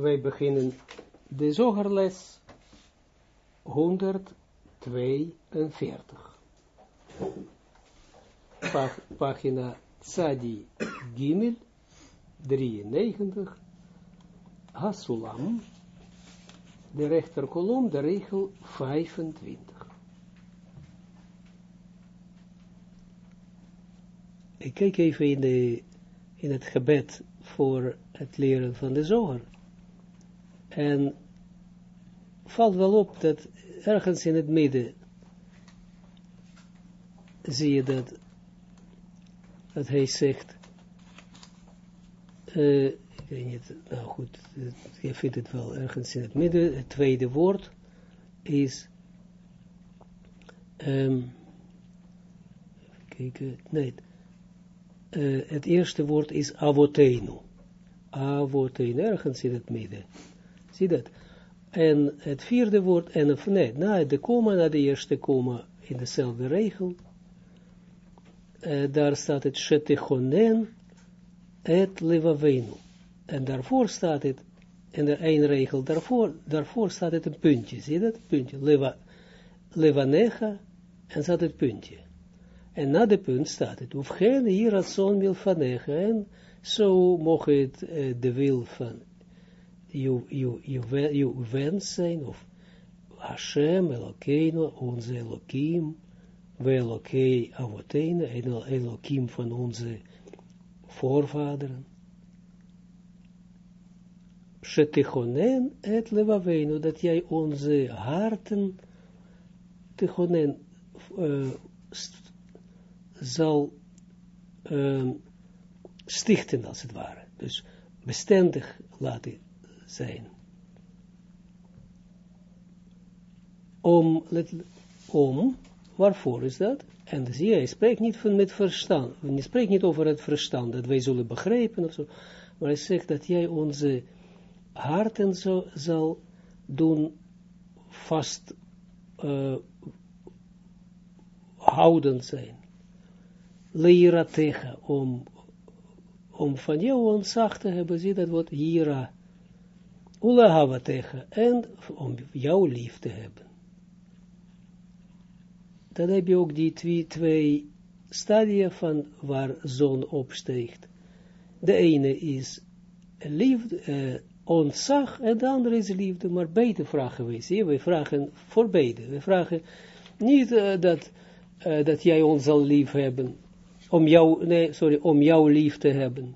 wij beginnen de zogerles 142. Pag, pagina Tzadi Gimel 93. Hasulam, de rechterkolom, de regel 25. Ik kijk even in, de, in het gebed voor het leren van de zoger. En valt wel op dat ergens in het midden zie je dat, dat hij zegt, uh, ik nou goed, je vindt het wel ergens in het midden, het tweede woord is, um, kijken, nee, uh, het eerste woord is avotenu, avotenu, ergens in het midden, zie dat, en het vierde woord, en of nee, na de komma, na de eerste komma, in dezelfde regel, uh, daar staat het shetechonen et levavenu. En daarvoor staat het, in de één regel daarvoor, daarvoor staat het een puntje, zie je dat? Puntje, leva, levanecha, en staat het puntje. En na de punt staat het, of geen hier vanecha, en zo mocht het uh, de wil van je, je wens zijn, of Hashem, Elokeinu, onze Elohim, we Elokei Avotene, en Elohim van onze voorvaderen. Shetichonen et levavenu, dat jij onze harten tichonen uh, zal uh, stichten, als het ware. Dus bestendig laten zijn. Om, let, om, waarvoor is dat? En zie je, hij spreekt niet van met verstand, hij spreekt niet over het verstand, dat wij zullen begrijpen of zo, maar hij zegt dat jij onze harten zo, zal doen vast uh, houden zijn. Leira tegen, om, om van jou ontzag te hebben, zie dat wordt hira Ula tegen en om jou lief te hebben. Dan heb je ook die twee, twee stadia van waar zon opsteegt. De ene is liefde, eh, ontzag en de andere is liefde, maar beide vragen wij vragen voor beide. We vragen niet uh, dat, uh, dat jij ons zal lief hebben, om jou, nee, sorry, om jou lief te hebben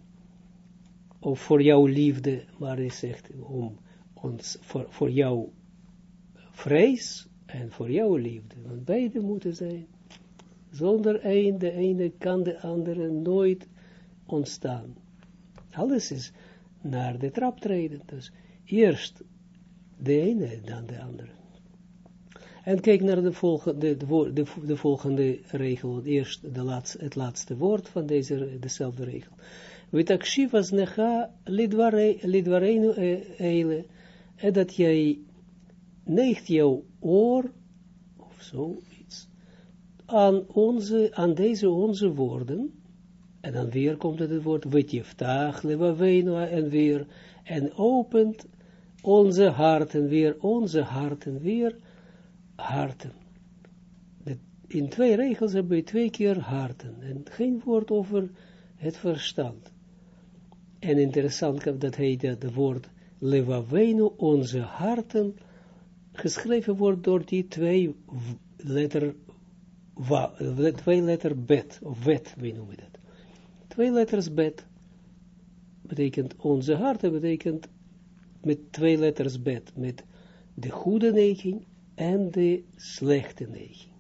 of voor jouw liefde, maar hij zegt om ons, voor, voor jouw vrees en voor jouw liefde. Want beide moeten zijn. Zonder een, de ene kan de andere nooit ontstaan. Alles is naar de trap treden. Dus eerst de ene, dan de andere. En kijk naar de volgende, de, de, de volgende regel, eerst de laatste, het laatste woord van deze, dezelfde regel. Vitakshivas necha lidwareinu eile, en dat jij neigt jouw oor, of zoiets, aan, onze, aan deze onze woorden, en dan weer komt het, het woord, wetjeftaag, levavenu, en weer, en opent onze harten weer, onze harten weer, harten. in twee regels hebben we twee keer harten, en geen woord over het verstand. En interessant dat hij dat woord levavenu, onze harten, geschreven wordt door die twee letter, wa, twee letter bet, of wet, we noemen dat. Twee letters bet, betekent onze harten, betekent met twee letters bet, met de goede neiging en de slechte neiging.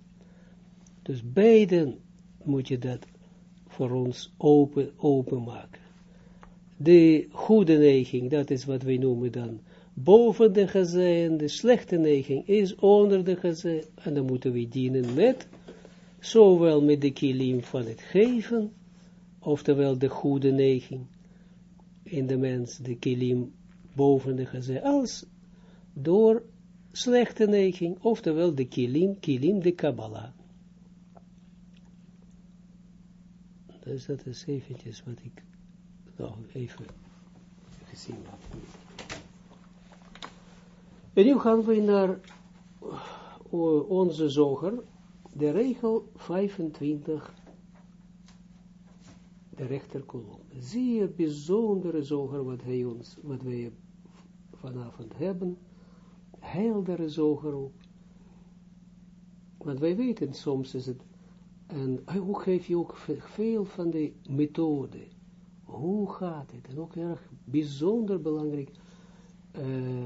Dus beiden moet je dat voor ons open, open maken. De goede neiging, dat is wat wij noemen dan boven de gezin, de slechte neiging is onder de gezin, en dan moeten we dienen met, zowel met de kilim van het geven, oftewel de goede neiging in de mens, de kilim boven de gezin, als door slechte neiging, oftewel de kilim, kilim de Kabbalah. Dus dat is eventjes wat ik nog even gezien. En nu gaan we naar uh, onze zoger, de regel 25, de rechterkolom. Je bijzondere zoger wat hij ons, wat wij vanavond hebben, heildere zoger ook. Want wij weten, soms is het, en hoe geef je ook veel van de methode, hoe gaat het, en ook erg bijzonder belangrijk, uh,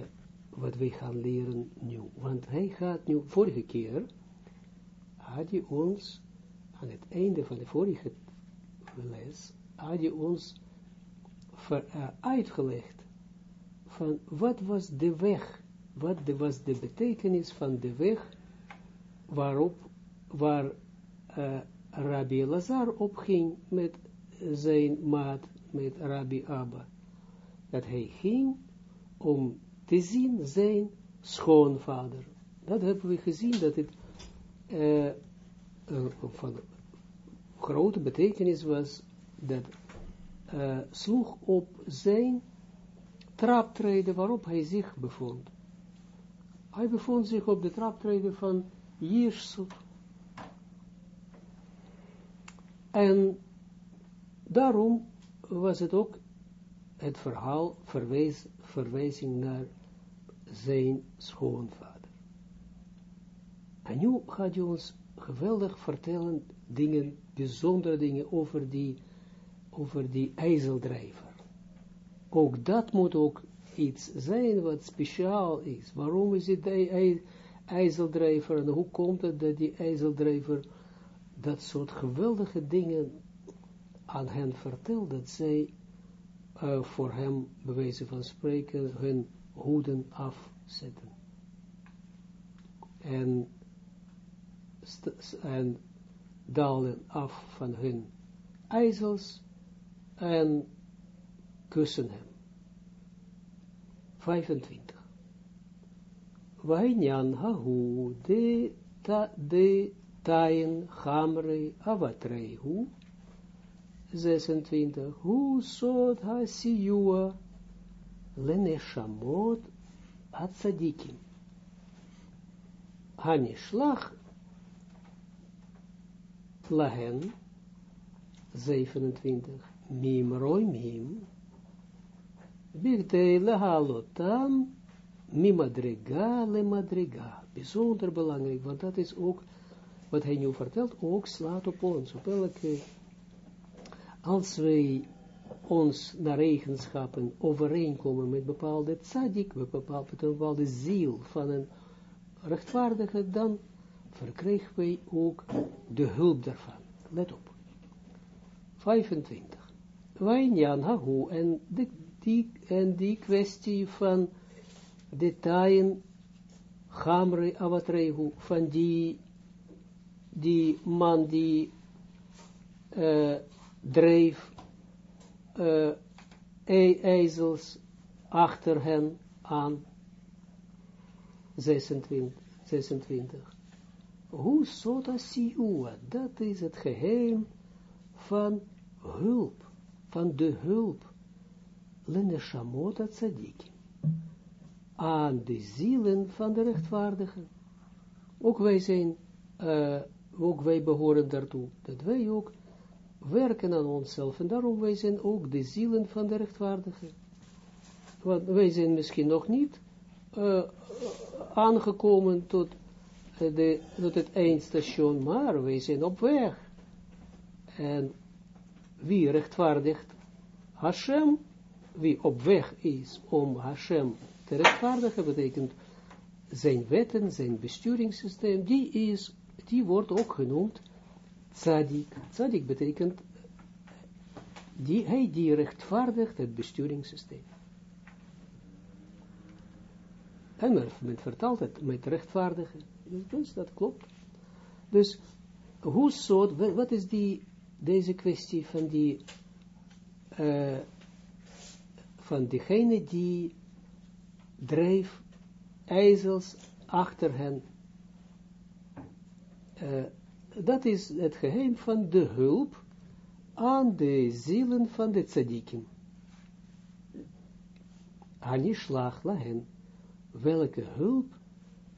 wat wij gaan leren nu. Want hij gaat nu, vorige keer, had hij ons, aan het einde van de vorige les, had hij ons uh, uitgelegd van wat was de weg, wat de, was de betekenis van de weg waarop, waar uh, Rabbi Lazar opging met zijn maat, met Rabbi Abba. Dat hij ging om te zien zijn schoonvader. Dat hebben we gezien, dat het uh, van grote betekenis was, dat uh, sloeg op zijn traptreden waarop hij zich bevond. Hij bevond zich op de traptreden van Jirsut. En daarom was het ook het verhaal verwijs, verwijzing naar zijn schoonvader. En nu gaat hij ons geweldig vertellen dingen, bijzondere dingen over die, over die ijzeldrijver. Ook dat moet ook iets zijn wat speciaal is. Waarom is het die ijzeldrijver en hoe komt het dat die ijzeldrijver dat soort geweldige dingen aan hen vertelt, dat zij uh, voor hem, bewezen van spreken, hun hoeden afzetten. En, en dalen af van hun ijzels en kussen hem. 25. Wainyan hahu de ta de tain hamre avatreihu 26. Hu sod ha siyua leneshamot atzadikim. Hanishlach lahen 27. Mim roi mim. Bigdei lehalotam mimadrega le madrega. Bijzonder belangrijk, want dat is ook wat hij nu vertelt, ook slaat op ons, op elke als wij ons naar eigenschappen overeenkomen met bepaalde tzaddik, met bepaalde, bepaalde ziel van een rechtvaardige, dan verkrijgen wij ook de hulp daarvan. Let op. 25. Wijnjan hahu en die, en die kwestie van de taaien Gamre Avatregu, van die, die man die uh, dreef uh, ezels achter hen aan. 26. 26. Hoe sota siua, dat is het geheim van hulp, van de hulp, lene shamota tzadiki, aan de zielen van de rechtvaardigen. Ook wij zijn, uh, ook wij behoren daartoe, dat wij ook werken aan onszelf. En daarom wij zijn ook de zielen van de rechtvaardigen. Want wij zijn misschien nog niet uh, aangekomen tot, uh, de, tot het eindstation, maar wij zijn op weg. En wie rechtvaardigt Hashem, wie op weg is om Hashem te rechtvaardigen, betekent zijn wetten, zijn besturingssysteem, die, is, die wordt ook genoemd Tzadik. Tzadik betekent, die, hij die rechtvaardigt het besturingssysteem. En men vertaalt het met rechtvaardigen. Dus dat klopt. Dus, hoe soort, wat is die, deze kwestie van die, uh, van diegene die drijft ijzels achter hen, uh, dat is het geheim van de hulp aan de zielen van de tzadikim. Anishlach lahen, welke hulp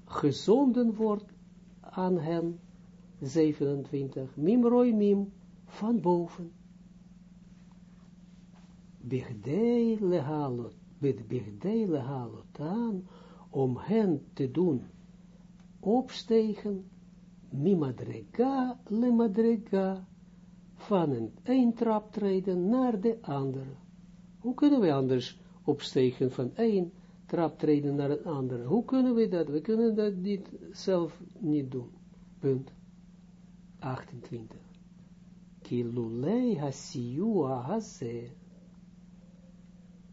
gezonden wordt aan hen, 27, mim roi mim, van boven. Bigdei lehalot, bigdei lehalot aan, om hen te doen opstegen, mimadrega le madrega, van een een trap treden naar de andere. Hoe kunnen we anders opstegen van één trap treden naar een andere? Hoe kunnen we dat? We kunnen dat niet zelf niet doen. Punt. 28. Kilulei hasiyua haze.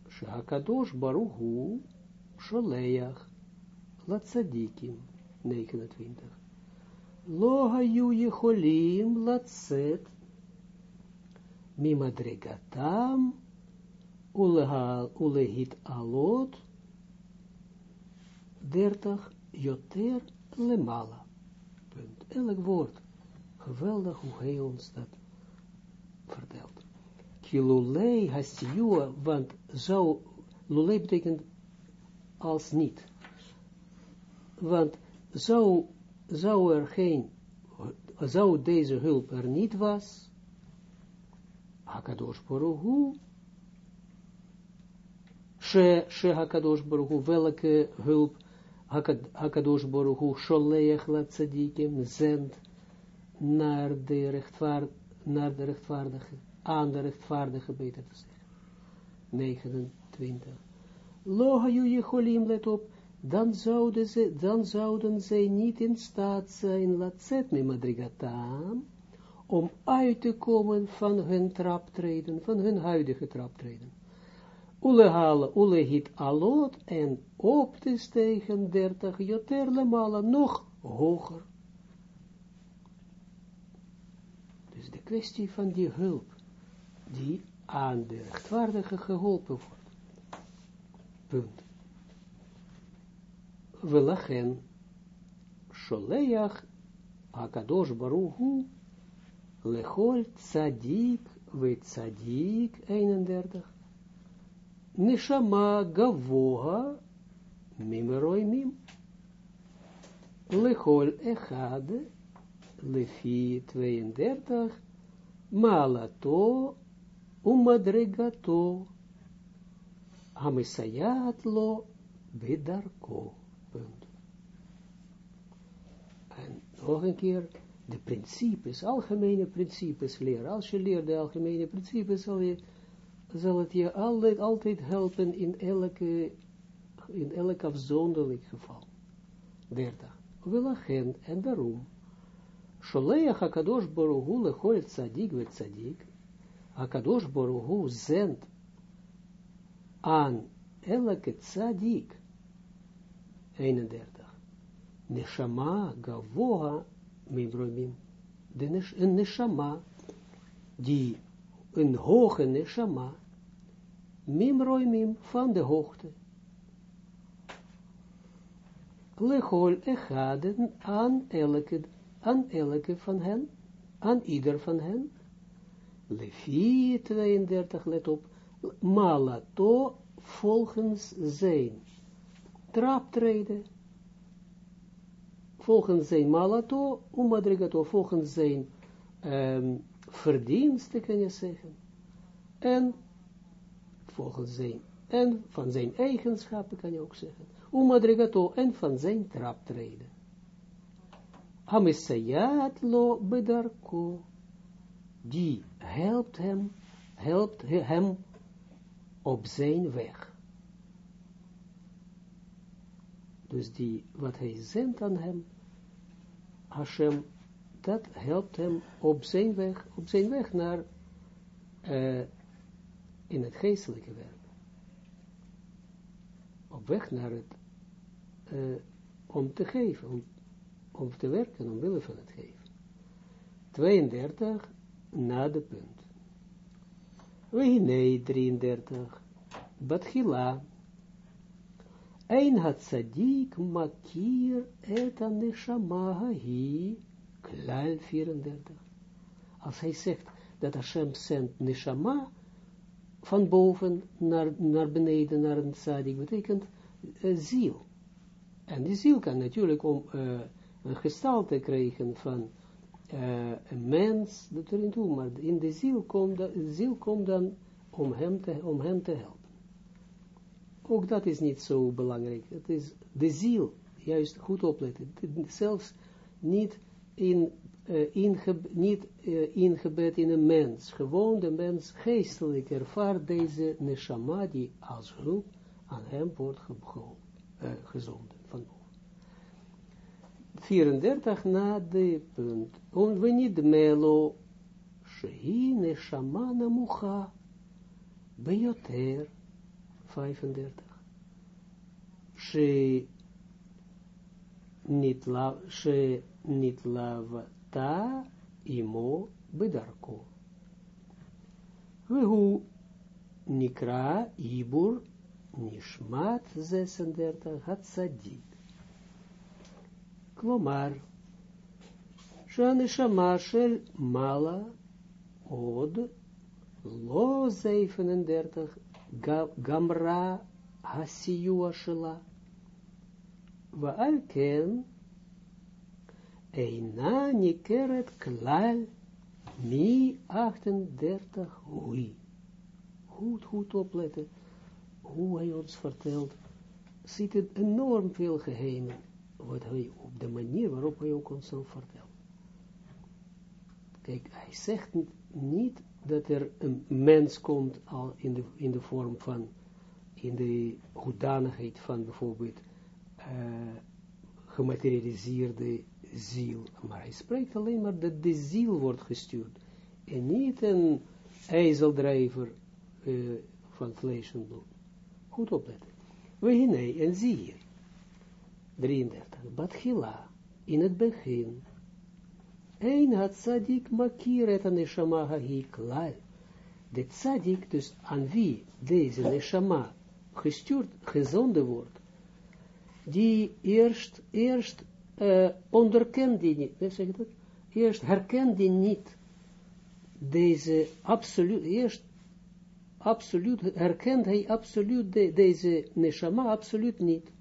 Shakadosh baruhu sholeach latzadikim. 29. Hayu yecholim latzet mimadregatam ulehit alot 30 joter lemala. Punt. Elk woord. Geweldig hoe hij ons dat vertelt. Kilulei hastiyua, want zou, lulei betekent als niet. Want zou, zou er geen, zou deze hulp er niet was, Hakadosh Baruch She, she Hakadosh Baruch welke hulp Hakadosh Baruch Hu, Sholeach la tzadikim, zend naar de, rechtvaard, naar de rechtvaardige, aan de rechtvaardige, beter te zeggen. 29. Lo hayu yecholim, let op, dan zouden, ze, dan zouden zij niet in staat zijn, laat zet me madrigatam, om uit te komen van hun traptreden, van hun huidige traptreden. Ulehale, ulehit alot, en op te stegen dertig joter mala nog hoger. Dus de kwestie van die hulp, die aan de rechtvaardige geholpen wordt. Punt. Velachen, Sholeach, Akadosh Baruch Lechol tzadik we tzadik 31. Neshama gavoha mimeroi mim. Lechol echad lefi 32. Malato umadregato. Lo bedarko. Punt. En nog een keer de principes, algemene principes leren. Als je leert de algemene principes, zal, je, zal het je altijd, altijd helpen in elke, in elk afzonderlijk geval. 30. Wilachen, en daarom. Sholeach HaKadosh Baruch lechol tzadik ve tzadik. HaKadosh Baruch zendt aan elke tzadik. 31. Neshama gavoha Mibromim. De nesh, een neshama, die een hoge neshama, mimroimim van de hoogte. Lechol echaden aan elke, aan elke van hen, aan ieder van hen. Lefi 32, let op, malato volgens zijn traptreden volgens zijn malato, umadrigato, volgens zijn um, verdiensten, kan je zeggen, en volgens zijn, en van zijn eigenschappen, kan je ook zeggen, umadrigato, en van zijn traptreden. Hamisayat lo bedarko, die helpt hem, helpt hem op zijn weg. Dus die, wat hij zendt aan hem, Hashem, dat helpt hem op zijn weg, op zijn weg naar, uh, in het geestelijke werk. Op weg naar het, uh, om te geven, om, om te werken, omwille van het geven. 32, na de punt. We nee, 33, Batchila, Ein hat tzadik makir et neshama hi, klal 34. Als hij zegt dat Hashem zendt neshama van boven naar, naar beneden naar een tzadik, betekent uh, ziel. En die ziel kan natuurlijk om uh, een gestalte krijgen van uh, een mens, dat er niet toe, maar in de ziel komt, de ziel komt dan om hem, te, om hem te helpen. Ook dat is niet zo belangrijk. Het is de ziel, juist goed opletten. Zelfs niet in uh, inge, niet uh, ingebed in een mens, gewoon de mens geestelijk ervaart deze neshama die als hulp aan hem wordt uh, gezonden. 34 na de punt. Und we niet melo, shehi neshama namucha, beyoter, 35. She lavata imo bedarko. Wehu nikra ibur nishmat 36 hatzadik. Klomar, Shaneshama shel mala od lo 37 gamra hasiyua shela Waal ken eina nikeret klal mi 38 hui. Goed, goed opletten hoe hij ons vertelt, zitten enorm veel geheimen wat hij op de manier waarop hij ook ons vertelt. Kijk, hij zegt niet dat er een mens komt al in de, in de vorm van, in de hoedanigheid van bijvoorbeeld uh, gematerialiseerde ziel. Maar hij spreekt alleen maar dat de ziel wordt gestuurd. En niet een ijzeldrijver uh, van vlees en bloed. Goed opletten. We nee, en zie hier. 33. Batchila, in het begin. Een had tzadik makir et neshama hahi klal. De tzadik, dus aan wie deze neshama gestuurd, gezonden wordt, die eerst, eerst uh, onderkent die niet, zeg dat? Eerst herkent die niet deze absoluut, eerst absoluut, herkent hij absoluut de, deze neshama absoluut niet.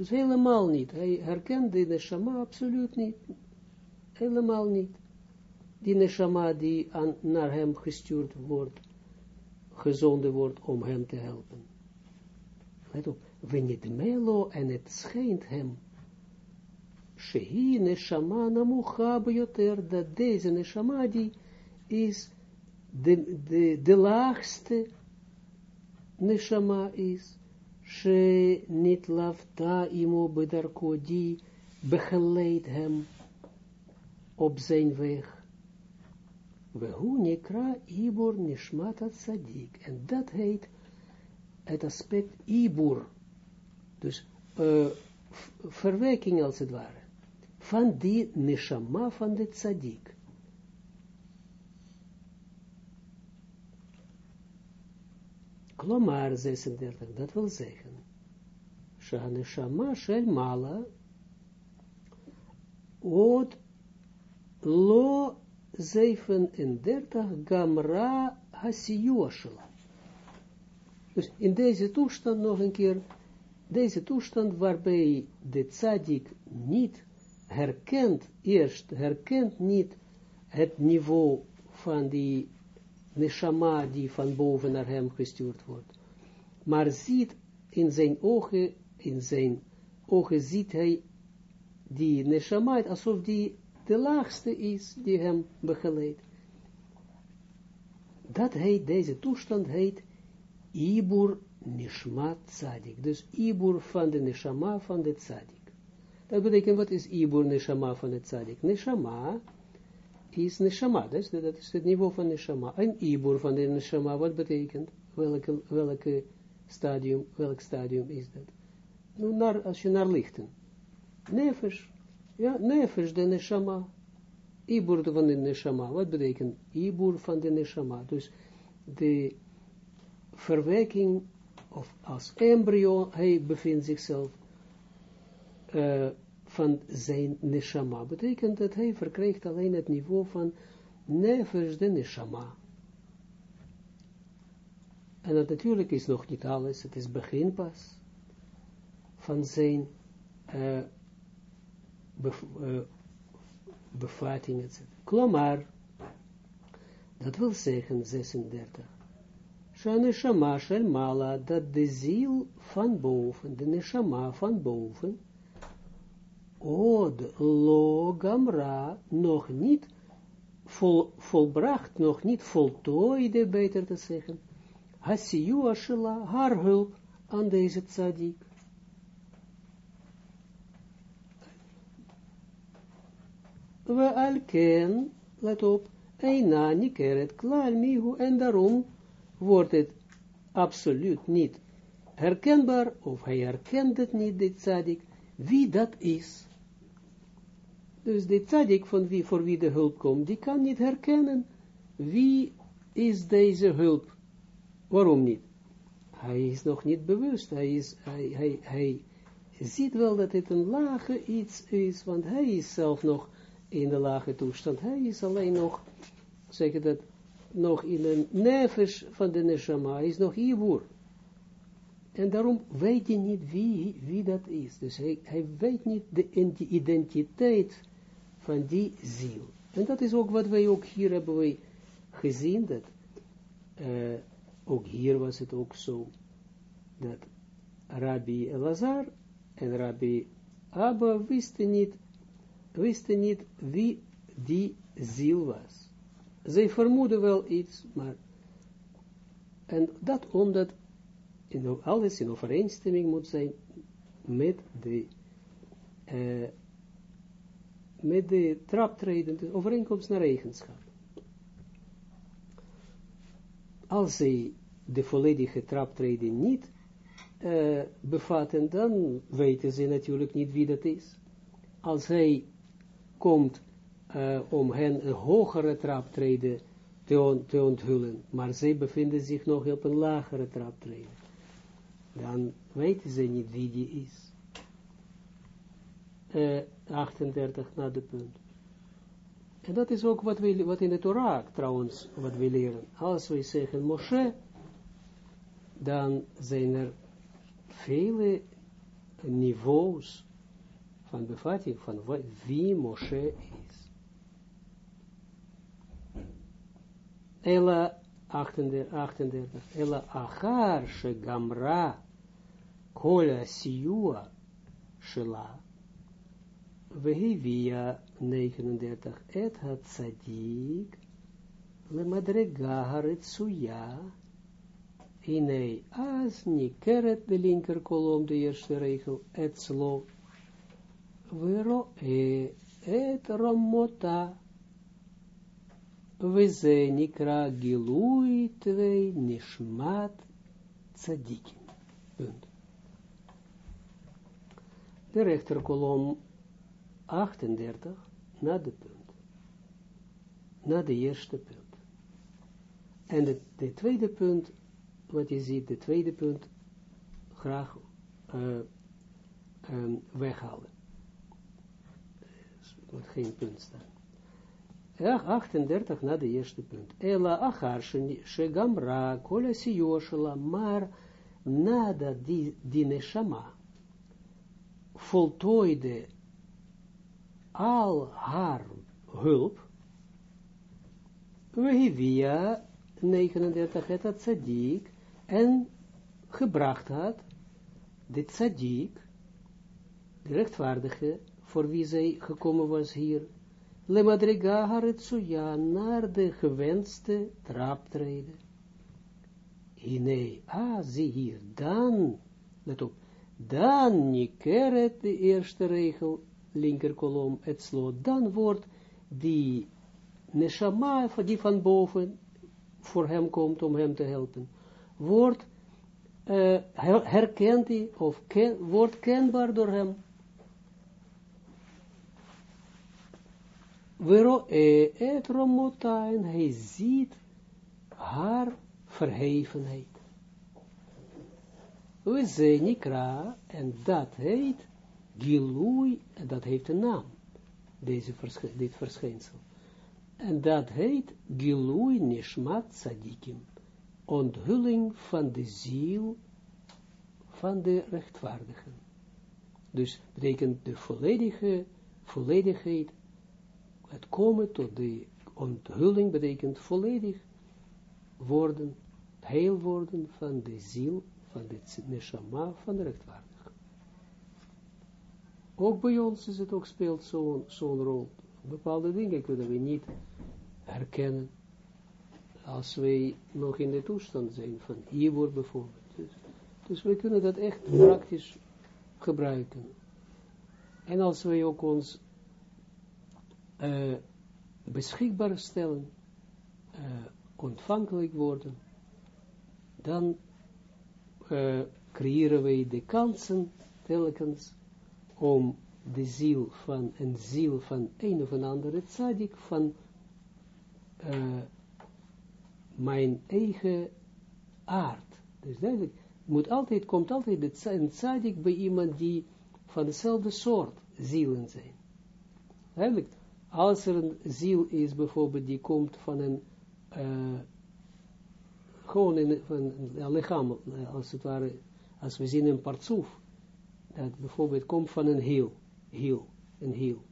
Dus helemaal niet. Hij herkent de neshama absoluut niet. Helemaal niet. Die neshama die aan, naar hem gestuurd wordt, gezonden wordt om hem te helpen. Let op, niet melo en het schijnt hem. Shehi neshama namucha bejoter, dat deze neshama die is de, de, de laagste neshama is lafta imo bedarko, die begeleid hem op zijn weg. We hoe nekra ibur nishmat tzadik. En dat heet het aspect ibur. Dus uh, verwerking als het ware. Van die neshama van de tzadik. Klomar 36, dat wil zeggen, Shaneshama shel mala, od lo 37 gamra hasiyuashela. Dus in deze toestand nog een keer, deze toestand waarbij de tzadik niet herkent, eerst herkent niet het niveau van die neshama die van boven naar hem gestuurd wordt. Maar ziet in zijn ogen, in zijn ogen ziet hij die neshama alsof die de laagste is die hem begeleidt. Dat heet, deze toestand heet Ibur Nishmat Tzadik. Dus Ibur van de Neshama van de Tzadik. Dat betekent, wat is Ibur Neshama van de Tzadik? Neshama is neshama, dus dat is het niveau van neshama. En ibur van de neshama, wat betekent? Welke, welke stadium, welk stadium is dat? Nu, naar, als je naar lichten. Nefesh, ja, nefesh de neshama. Ibur van de neshama, wat betekent? Ibur van de neshama, dus de verwerking, of als embryo, hij bevindt zichzelf uh, van zijn neshama. Betekent dat hij verkrijgt alleen het niveau van nevers de neshama. En dat natuurlijk is nog niet alles, het is begin pas. van zijn uh, bevatting, etc. Klomar, dat wil zeggen 36. Shaneshama shel mala, dat de ziel van boven, de neshama van boven, od lo gamra, nog niet vol, volbracht, nog niet voltooide, beter te zeggen, hasiyu ashela, haar hulp aan deze tzadik. We alken, let op, eina nikeret klaar mihu, en daarom wordt het absoluut niet herkenbaar, of hij herkent het niet, dit tzadik, wie dat is. Dus de tzadik van wie, voor wie de hulp komt, die kan niet herkennen wie is deze hulp. Waarom niet? Hij is nog niet bewust, hij, is, hij, hij, hij ziet wel dat het een lage iets is, want hij is zelf nog in de lage toestand. Hij is alleen nog, zeg dat, nog in de nefesh van de neshama, hij is nog Ibur. En daarom weet hij niet wie, wie dat is. Dus hij, hij weet niet de identiteit van die ziel. En dat is ook wat wij ook hier hebben wij gezien, dat uh, ook hier was het ook zo, dat Rabbi Elazar en Rabbi Abba wisten niet, wisten niet wie die ziel was. Zij vermoeden wel iets, maar en dat omdat in, alles in overeenstemming moet zijn met de uh, met de traptreden, de overeenkomst naar eigenschap. Als zij de volledige traptreden niet uh, bevatten, dan weten ze natuurlijk niet wie dat is. Als hij komt uh, om hen een hogere traptreden te, te onthullen, maar zij bevinden zich nog op een lagere traptreden, dan weten ze niet wie die is. Uh, 38 na de punt. En dat is ook wat, we, wat in de Torah trouwens, wat we leren. Als we zeggen Moshe, dan zijn er vele niveaus van bevatting van wie Moshe is. Ella 38, Ella achar shegamra kola siua shela Vehivia 39, et had tzadik, le madrega haretsuya, inei as nikeret de linker kolom de eerste regel, et slo, vero e, et romota, וזה נקרא גילוי תרי nishmat Punt. De rechterkolom 38 na de punt. Na de eerste punt. En de, de tweede punt, wat je ziet, de tweede punt, graag uh, um, weghalen. Dus moet geen punt staan. Ja, 38 na de eerste punt. Ela achar shegamra kola siyoshela, maar nadat die, die neshama voltooide al haar hulp, via 39 het tzadik, en gebracht had, de tzadik, de rechtvaardige, voor wie zij gekomen was hier, le madriga naar de gewenste traptreden. Nee, ah, zie hier, dan, let op, dan nikeret de eerste regel, linker kolom, het slot, dan wordt die neshama, die van boven voor hem komt om hem te helpen, wordt uh, herkent hij, of ken, wordt kenbaar door hem. Wero e et romota, en hij ziet haar verhevenheid. We zijn nikra, en dat heet Gilui, dat heeft een naam, deze dit verschijnsel. En dat heet Gilui Nishmat Sadikim, onthulling van de ziel van de rechtvaardigen. Dus betekent de volledige, volledigheid, het komen tot de onthulling betekent volledig worden, heel worden van de ziel, van de neshama, van de rechtvaardig. Ook bij ons is het ook speelt zo'n zo'n rol. Bepaalde dingen kunnen we niet herkennen als wij nog in de toestand zijn van hiervoor bijvoorbeeld. Dus, dus we kunnen dat echt praktisch gebruiken. En als wij ook ons uh, beschikbaar stellen, uh, ontvankelijk worden, dan uh, creëren wij de kansen telkens om de ziel van een ziel van een of een andere tzadik van mijn eigen aard. Dus duidelijk, moet altijd, komt altijd een tzadik bij iemand die van dezelfde soort zielen zijn. Eigenlijk, als er een ziel is, bijvoorbeeld, die komt van een, uh, gewoon in, van een lichaam, als het ware, als we zien een partsoef, dat bijvoorbeeld komt van een hiel, hiel, een hiel.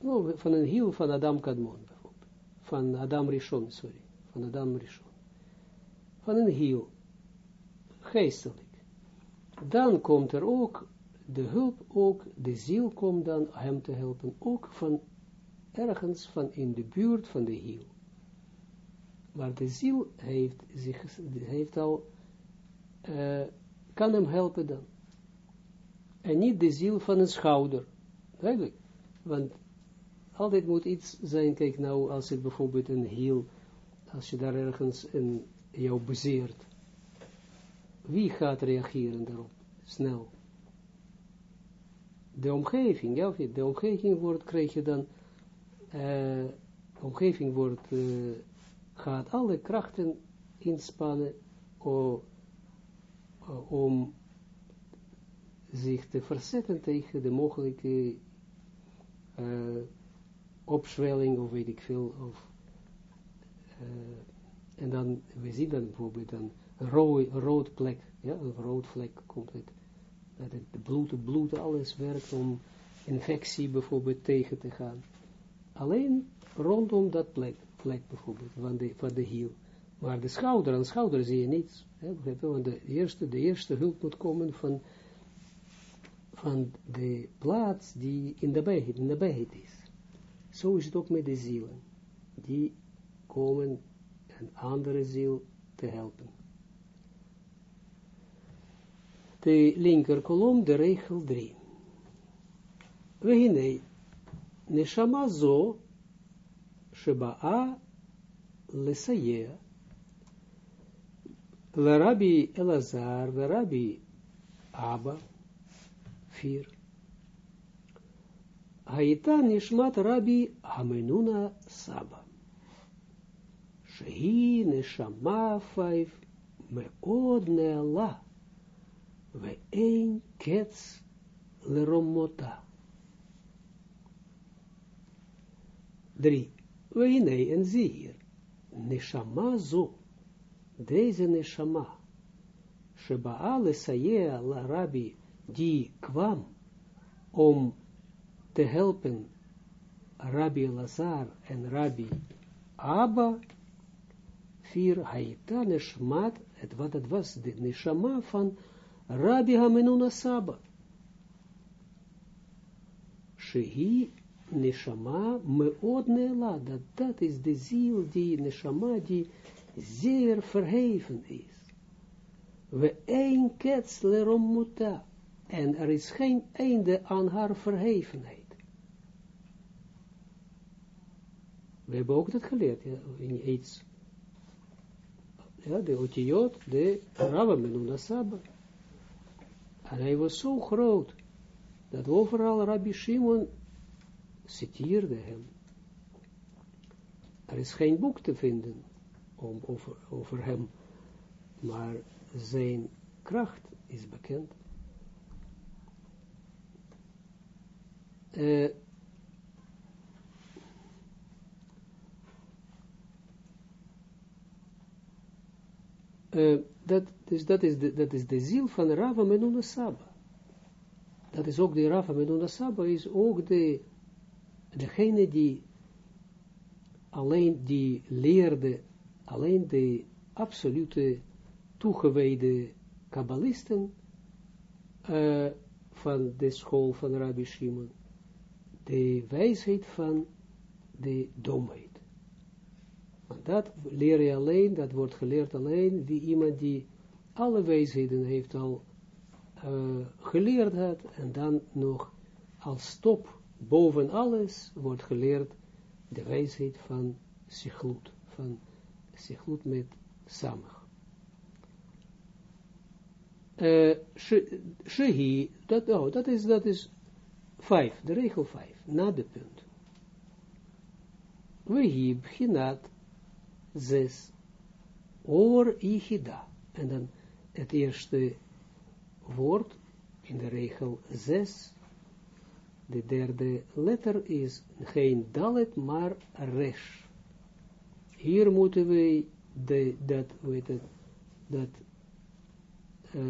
Nou, van een hiel van Adam Kadmon, bijvoorbeeld. Van Adam Rishon, sorry van Adam Rishon. Van een hiel, geestelijk. Dan komt er ook de hulp, ook de ziel komt dan hem te helpen, ook van ergens van in de buurt van de hiel. Maar de ziel heeft, zich, heeft al, uh, kan hem helpen dan. En niet de ziel van een schouder. Duidelijk. Want altijd moet iets zijn, kijk nou, als het bijvoorbeeld een hiel als je daar ergens in jou bezeert, wie gaat reageren daarop? Snel. De omgeving, ja of? De omgeving wordt, krijg je dan, de omgeving wordt, uh, gaat alle krachten inspannen o, om zich te verzetten tegen de mogelijke uh, opzwelling, of weet ik veel, of uh, en dan, we zien dan bijvoorbeeld een rood, rood plek, ja, een rood vlek komt het, dat het bloed, bloed, alles werkt om infectie bijvoorbeeld tegen te gaan. Alleen rondom dat plek, vlek bijvoorbeeld, van de, van de hiel. Maar de schouder, aan de schouder zie je niets. Hè, want de eerste, de eerste hulp moet komen van, van de plaats die in de bijheid, in de bijheid is. Zo is het ook met de zielen. Die komen een andere ziel te helpen. De linker kolom, de regel 3. Wehine, neshama zo, sheba'a lesayea, Rabbi Elazar, Rabbi Abba, 4. Haita nishmat Rabbi Hamenuna Saba. Shehi me 5 meod ne'ala ve'ein kets leromota. 3. Weinei en zir ishama zo. Deze neshama. Sheba'ale lesayea la Rabbi die kwam om te helpen Rabbi Lazar en Rabbi Abba 4, Haita Neshmat, het wat het was, de Neshama van Rabbi Hamenuna Saba. Shehi Neshama meod neela, dat dat is de ziel die Neshama die zeer verheven is. We een kets muta, en er is geen einde aan haar verhevenheid. We hebben ook dat geleerd, in iets ja, de otiot, de Rabba Menuna Saba. En hij was zo groot, dat overal Rabbi Shimon citeerde hem. Er is geen boek te vinden om, over, over hem, maar zijn kracht is bekend. Uh, dat, dus dat is, de, dat is de ziel van Rava Menuna Saba. dat is ook de Rafa Menuna Saba, is ook de, degene die alleen die leerde, alleen de absolute toegewijde kabbalisten uh, van de school van Rabbi Shimon, de wijsheid van de domheid. Want dat leer je alleen, dat wordt geleerd alleen, wie iemand die alle wijsheden heeft al uh, geleerd had, en dan nog als stop boven alles wordt geleerd de wijsheid van Sichlut, van Sichlut met Samach. Uh, Shehi, dat, oh, dat is, dat is vijf, de regel vijf, na de punt. Wehi bchinat zes, or ichida. En dan het eerste woord in de regel zes, de derde letter is geen dalet, maar resh. Hier moeten we dat, weet het, dat, uh,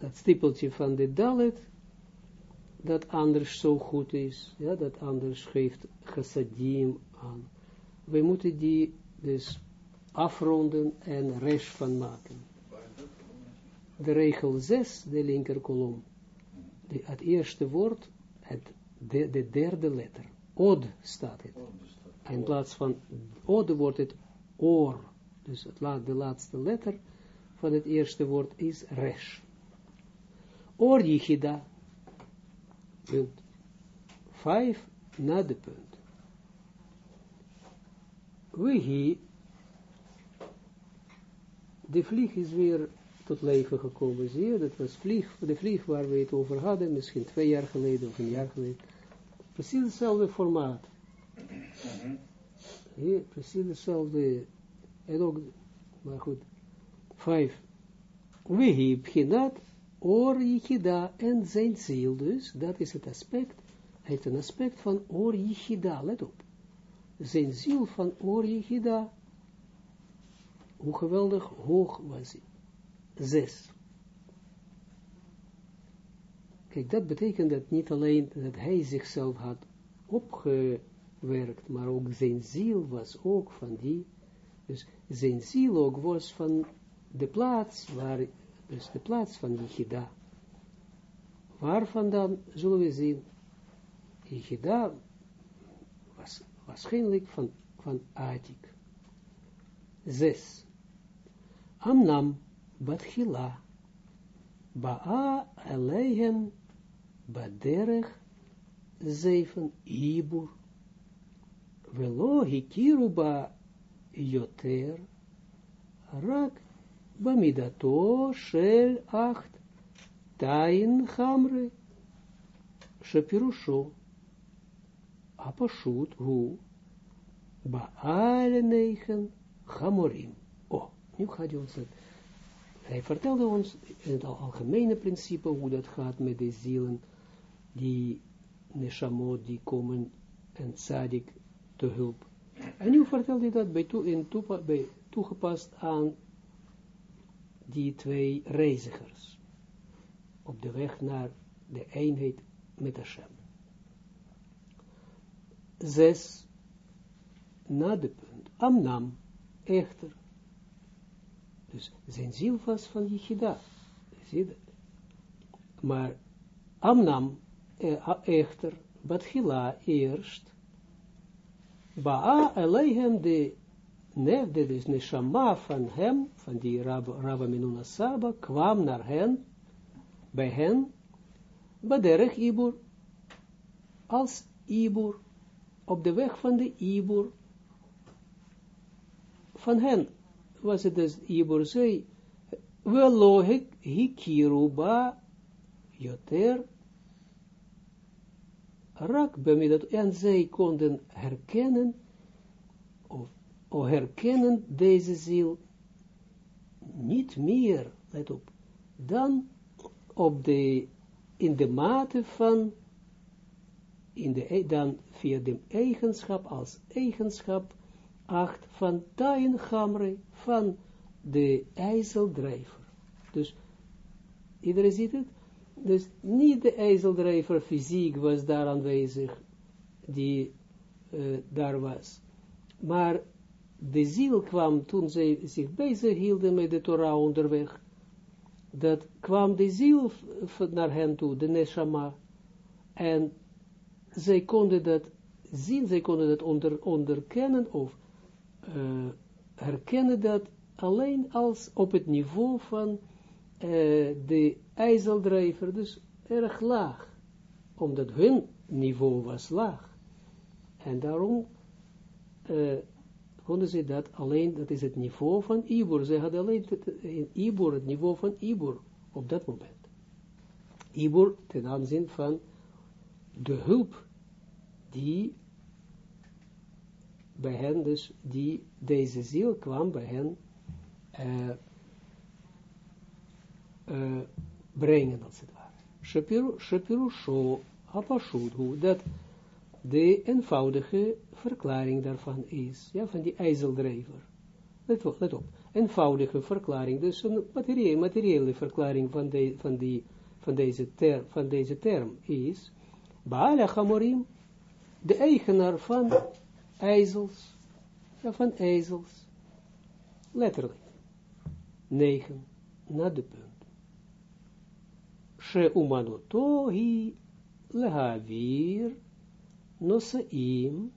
dat stippeltje van de dalet, dat anders zo goed is, ja, dat anders geeft chassadim aan. We moeten die dus afronden en resh van maken. De regel 6, de linker kolom, de, het eerste woord, het, de, de derde letter. Od staat het. In plaats van od wordt het oor. Dus het de laatste letter van het eerste woord is resh. Or yichida. Punt. Vijf na de punt. We de vlieg is weer tot leven gekomen. Zie je, dat was vlieg, de vlieg waar we het over hadden, misschien twee jaar geleden of een jaar geleden. Precies hetzelfde formaat. Ja, precies hetzelfde. En ook, maar goed, vijf. We dat or yichida en zijn ziel dus, dat is het aspect, heeft een aspect van or yichida, let op. Zijn ziel van or yichida, hoe geweldig hoog was hij. Zes. Kijk, dat betekent dat niet alleen dat hij zichzelf had opgewerkt, maar ook zijn ziel was ook van die, dus zijn ziel ook was van de plaats waar, dus de plaats van Yichida. Waarvan dan zullen we zien, Yichida was waarschijnlijk van, van Atik. Zes. Amnam Batchila Ba'a Aleihem Baderech zeven Ibur Velo hikiru ba Yoter Rak Bamidato Shel Acht Tain Shapirusho Apashut Hu Baal negen Hamorim. Oh, nu gaat hij ons dat. Hij vertelde ons in het algemene principe hoe dat gaat met de zielen die neshamot die komen en tzadik te hulp. En nu vertelde dat bij, toe, in toepa, bij toegepast aan die twee reizigers op de weg naar de eenheid met Hashem. Zes, na de punt, Amnam, echter. Dus zijn ziel was van Yichida. Zie dat? Maar Amnam, eh, echter, Batchila eerst, Ba'a Eleihem de Nefde, dus Neshama van hem, van die Rabba Minuna Saba, kwam naar hen, bij hen, Baderech Ibur, als Ibur, op de weg van de Ibur, van hen was het dus Ibor zei, wel hikiruba joter rak bemidat, en zij konden herkennen, of herkennen deze ziel niet meer, let op, dan op de, in de mate van, in de, dan via de eigenschap, als eigenschap acht van Tain van de ijzeldrijver. Dus Iedereen ziet het? Dus niet de ijzeldrijver fysiek was daar aanwezig, die uh, daar was. Maar de ziel kwam, toen zij zich bezig hielden met de Torah onderweg, dat kwam de ziel naar hen toe, de neshama, en zij konden dat zien, zij konden dat onder, onderkennen of uh, herkennen dat alleen als op het niveau van uh, de ijzeldrijver, dus erg laag, omdat hun niveau was laag. En daarom uh, konden ze dat alleen, dat is het niveau van Ibor. Ze hadden alleen het, in Ibor, het niveau van Ibor op dat moment. Ibor ten aanzien van de hulp die bij hen dus, die, deze ziel kwam bij hen uh, uh, brengen, als het ware. Shapirusho Hapashudhu, dat de eenvoudige verklaring daarvan is, ja, van die ijzeldrijver. Let op, let op. eenvoudige verklaring, dus een materiële, verklaring van, de, van, die, van, deze van deze term is, Baala Hamorim, de eigenaar van ijzels, ja, van ijzels, letterlijk, 9, na de punt. She hi nosaim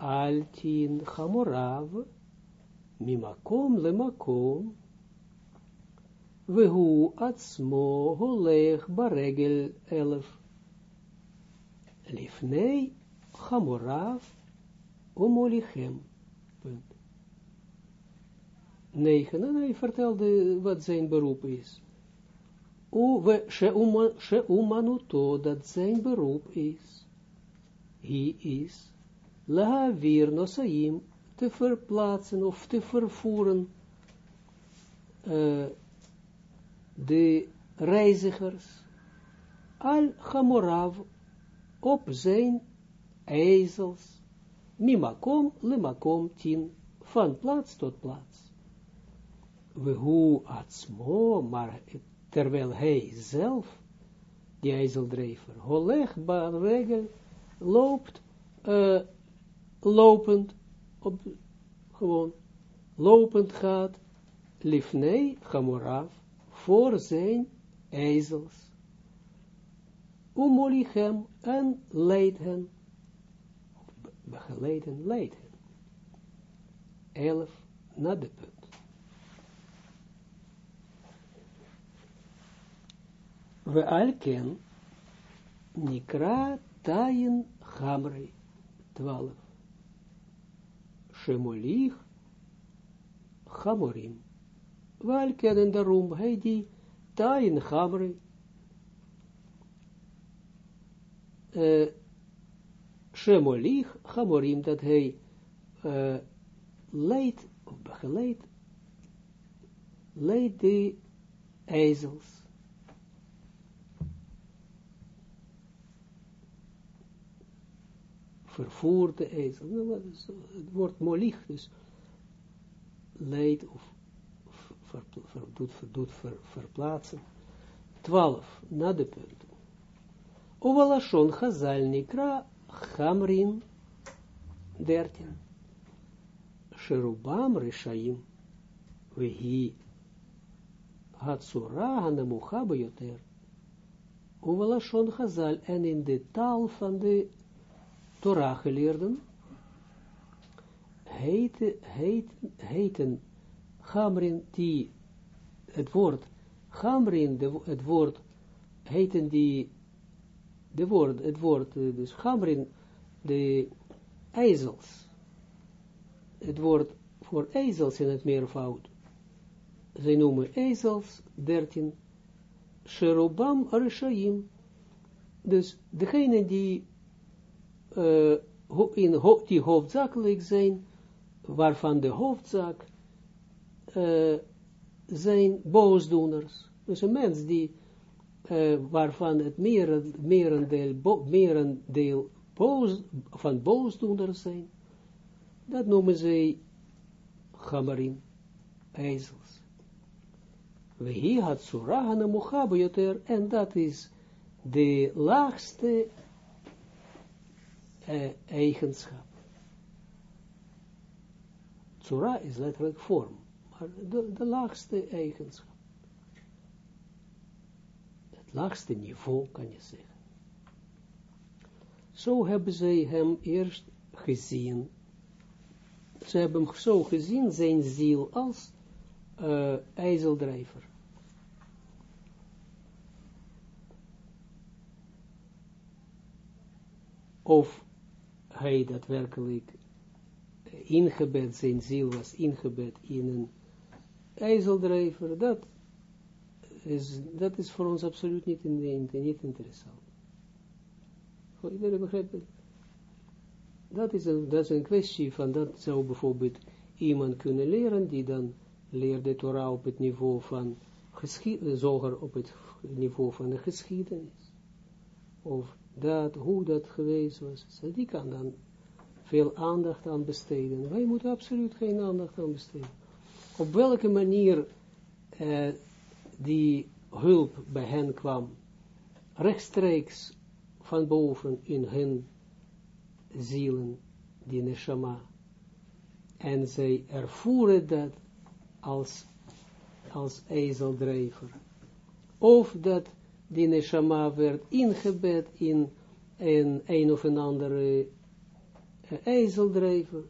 altin chamorav mimakom lemakom vehu atzmo baregel elef lifnei chamorav Omolichem. Punt. 9. En hij vertelde wat zijn beroep is. Uwe she umanuto, dat zijn beroep is. Hij is. Laha vir nosaim, te verplaatsen of te vervoeren. Uh, de reizigers. Al Hamorav op zijn ezels mimakom lemakom tien, van plaats tot plaats. We hoe atsmo, maar terwijl hij zelf, die ijzeldrijver, holeg regel, loopt, uh, lopend, op, gewoon, lopend gaat, lifnei, gamorav, voor zijn ijzels. Umolichem en leidt hen begeleiden leiden. Elf na de punt. We alken nikra taien hamrei. Twaalf. Shemolich hamorim. We alken daarom hij die taien hamrei. Uh, Shemolich, dat hij leidt, of begeleid, leidt de ijzels. Vervoert de. Nou, het woord molich, dus leidt of ver, ver, doet, doet ver, verplaatsen. 12, na de punt. Ovalashon Chazal Nikra Hamrin, 13. Sherubam Rishaim, Vehi Hatsura Hanemucha Bejoter. Uvelashon Chazal, en in de taal van de Torah geleerden, heet, heet, heten Hamrin, die, het woord Hamrin, de, het woord, heten die de woord, het woord, eh, dus Gamrin, de ijzels, het woord voor ijzels in het meervoud, zij noemen ijzels, 13, Sherobam Arishaim, dus degene die uh, in ho die hoofdzakelijk zijn, waarvan de hoofdzaak uh, zijn boosdoeners. Dus een mens die uh, waarvan het merendeel, bo, boos, van boosdoeners zijn, dat noemen zij Gamarim, ijzels. we had surah en en dat is de laagste uh, eigenschap. Tsura is letterlijk vorm, maar de, de laagste eigenschap. Het laagste niveau, kan je zeggen. Zo hebben zij hem eerst gezien. Ze hebben hem zo gezien, zijn ziel, als uh, ijzeldrijver. Of hij daadwerkelijk ingebed, zijn ziel was ingebed in een ijzeldrijver, dat is, dat is voor ons absoluut niet, in, niet interessant. Voor iedereen begrijpt het. Dat is, een, dat is een kwestie van, dat zou bijvoorbeeld iemand kunnen leren, die dan leert de Torah op het niveau van geschiedenis, op het niveau van de geschiedenis. Of dat, hoe dat geweest was. die kan dan veel aandacht aan besteden. Wij moeten absoluut geen aandacht aan besteden. Op welke manier eh, die hulp bij hen kwam, rechtstreeks van boven in hun zielen, die neshama. En zij ervoeren dat als, als ezeldrijver. Of dat die neshama werd ingebed in een, een of een andere ijzeldrijver.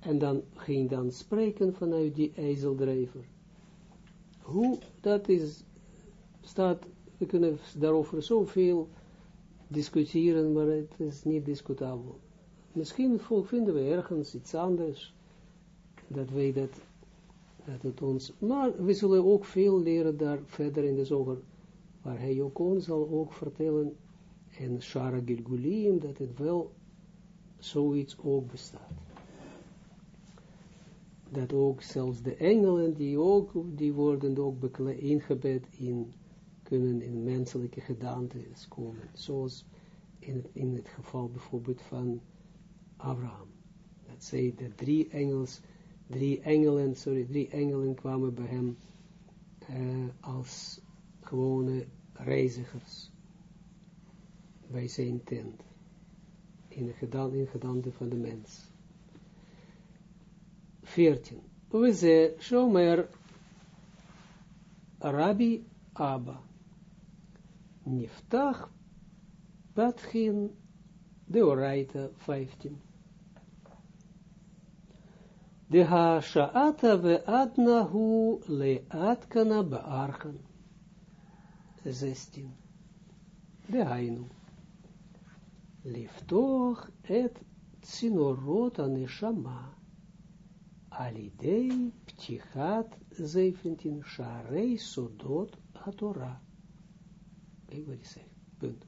En dan ging dan spreken vanuit die ijzeldrijver. Hoe dat is, staat, we kunnen daarover zoveel discussiëren, maar het is niet discutabel. Misschien vinden we ergens iets anders, dat wij dat, dat het ons, maar we zullen ook veel leren daar verder in de zoger, waar hij ook zal ook vertellen, en Shara Gilgulim, dat het wel zoiets ook bestaat. Dat ook zelfs de engelen, die ook, die worden ook ingebed in, kunnen in menselijke gedaantes komen. Zoals in, in het geval bijvoorbeeld van Abraham. Dat zij de drie engels, drie engelen, sorry, drie engelen kwamen bij hem uh, als gewone reizigers bij zijn tent in de gedaante, in gedaante van de mens. 14. We ze Shomer Rabbi Abba Niftach Patchin de Oraita 15. De ha sha'ata ve adnahu le atkana be'archen. 16. De hainu liftoch et tsinorot aneshama alidei ptichat 17 sharei sodot hatora. Kijk wat hij zegt. Punt.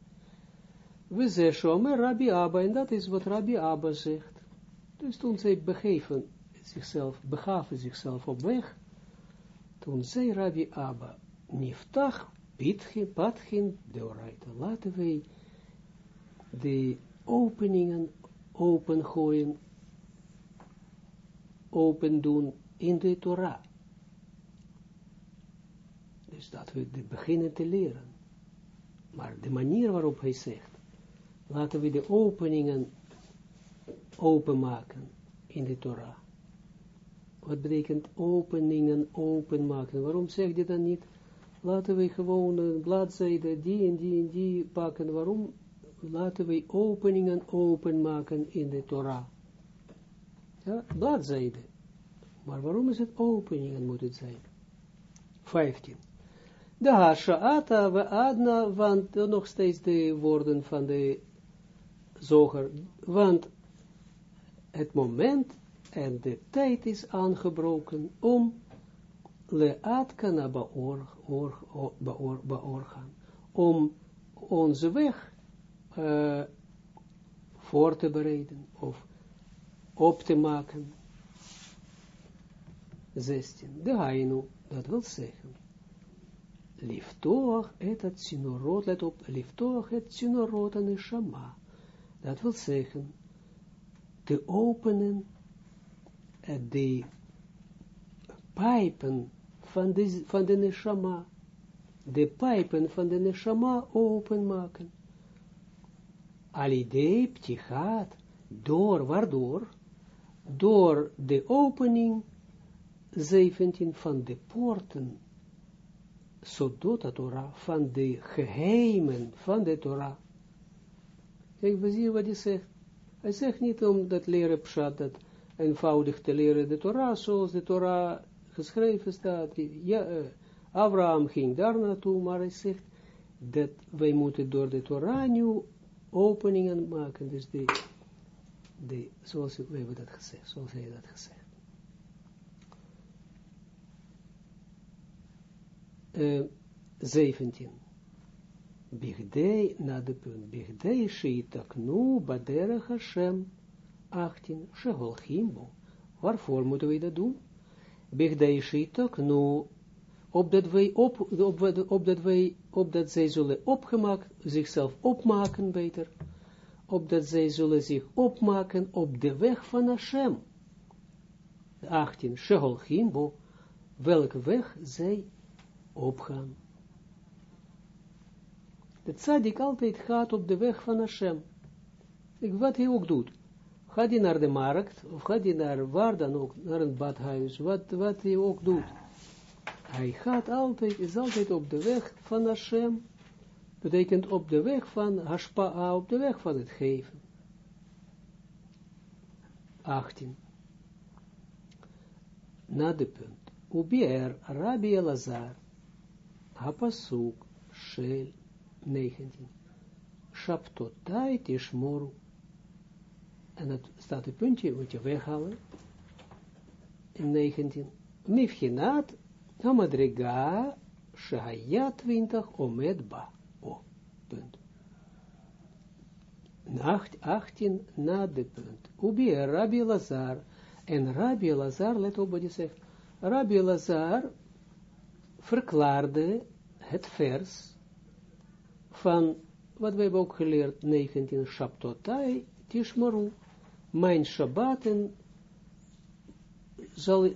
We zeggen, Rabbi Abba, en dat is wat Rabbi Abba zegt. Dus toen zij begeven zichzelf, begaven zichzelf op weg, toen zei Rabbi Abba, niftach, pitchin, patchin, deoraita, laten wij de openingen opengooien, open doen in de Torah. Dus dat we beginnen te leren. Maar de manier waarop hij zegt, laten we de openingen openmaken in de Torah. Wat betekent openingen openmaken? Waarom zegt hij dan niet, laten we gewoon een bladzijde die en die en die pakken? Waarom laten we openingen openmaken in de Torah. Ja, bladzijde. Maar waarom is het openingen moet het zijn? 15. De Hasha'ata we Adna, want nog steeds de woorden van de zoger, want het moment en de tijd is aangebroken om le'atkana beorgan, om onze weg uh, voor te bereiden of op te maken. 16. De hainu, dat wil zeggen. Liftoach et het sinorot, let op, liftoach het sinorot shama. Dat wil zeggen, te openen de pijpen van de, van de neshama. De pijpen van de neshama openmaken. Alidei ptichat, door, waardoor? Door de opening 17 van de poorten, Sodot Torah, van de geheimen van de Torah. Kijk, we zien wat hij zegt. Hij zegt niet om dat leren pshat, dat eenvoudig te leren de Torah, zoals de Torah geschreven staat. Ja, uh, Abraham ging daar naartoe, maar hij zegt dat wij moeten door de Torah nu openingen maken. Dus de, de zoals we hebben dat gezegd, zoals hij dat gezegd. Uh, 17. Bigdei, na de punt, Bigdei sheitaknu baderach Hashem, 18, sheholchim bo. Waarvoor moeten we dat doen? Bigdei sheitaknu, opdat wij, op, op, opdat wij, opdat zij zullen opgemaakt, zichzelf opmaken, beter, opdat zij zullen zich opmaken op de weg van Hashem. 18, sheholchim bo, welke weg zij opgaan. De tzaddik altijd gaat op de weg van Hashem. Ik, wat hij ook doet. Gaat hij naar de markt, of gaat hij naar waar dan ook, naar een badhuis, wat, wat hij ook doet. Hij gaat altijd, is altijd op de weg van Hashem. Betekent op de weg van Hashpa'a, op de weg van het geven. 18. Na de punt. Ubier Rabbi Elazar. Hapasuk. Shel. 19. Shaptotai tishmoru. En dat staat een puntje, moet je weghalen. In 19. Mifhinat hamadriga shahaya 20 omed ba. Oh, punt. 18 na de punt. Ubi Rabbi Lazar. En Rabbi Lazar, let op wat je zegt. Rabbi Lazar verklaarde het vers van wat we hebben ook geleerd, 19 Shabtotai, Tishmaru, mijn Shabbaten zal,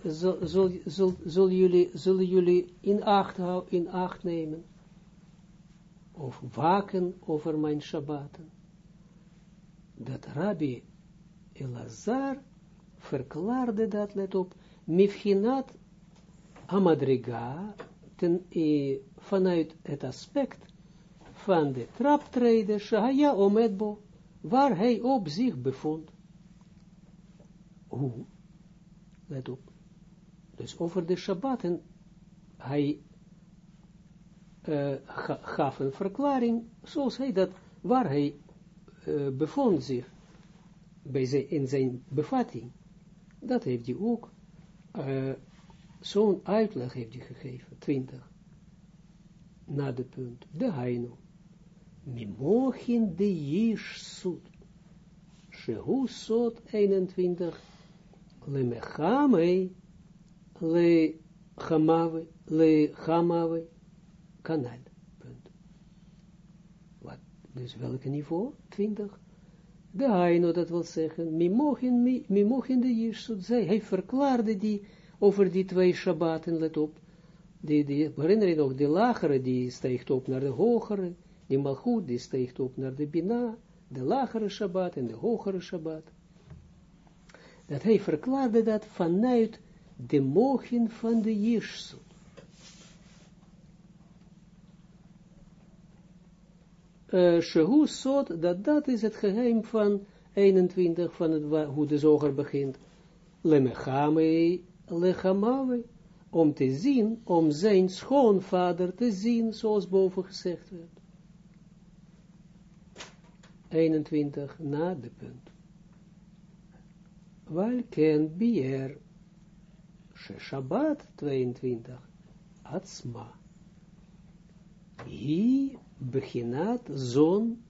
zal, jullie, zullen jullie in acht, in acht nemen, of waken over mijn Shabbaten. Dat Rabbi Elazar verklaarde dat, let op, Mifhinat Amadriga, ten, eh, vanuit het aspect van de traptreden, Shahaya Omedbo, waar hij op zich bevond. Hoe? Let op. Dus over de Shabbat, en hij uh, gaf een verklaring, zoals hij dat, waar hij uh, bevond zich, bij zijn, in zijn bevatting. Dat heeft hij ook, uh, zo'n uitleg heeft hij gegeven, 20. Na de punt, de Heino. Mimochin de Yish Sud. Shehu Sot 21. Le Mechamei. Le Chamave. Le Chamave. Kanal. Punt. Wat? Dus welke niveau? 20. De Haino, dat wil zeggen, Mimochin, Mimochin de Yishud, zij, hij verklaarde die, over die twee Shabbaten, let op, die, die, nog, de lagere, die op naar de hogere, die malchut, die steekt op naar de bina, de lagere Shabbat en de hogere Shabbat. Dat hij verklaarde dat vanuit de mogen van de Jirsut. Uh, Shehu Sot, dat dat is het geheim van 21 van het, hoe de zoger begint. Lemechamei, lechamave, om te zien, om zijn schoonvader te zien, zoals boven gezegd werd. 21 na de punt. Walken bier, Shabbat 22, Atzma. Hi beginat zon,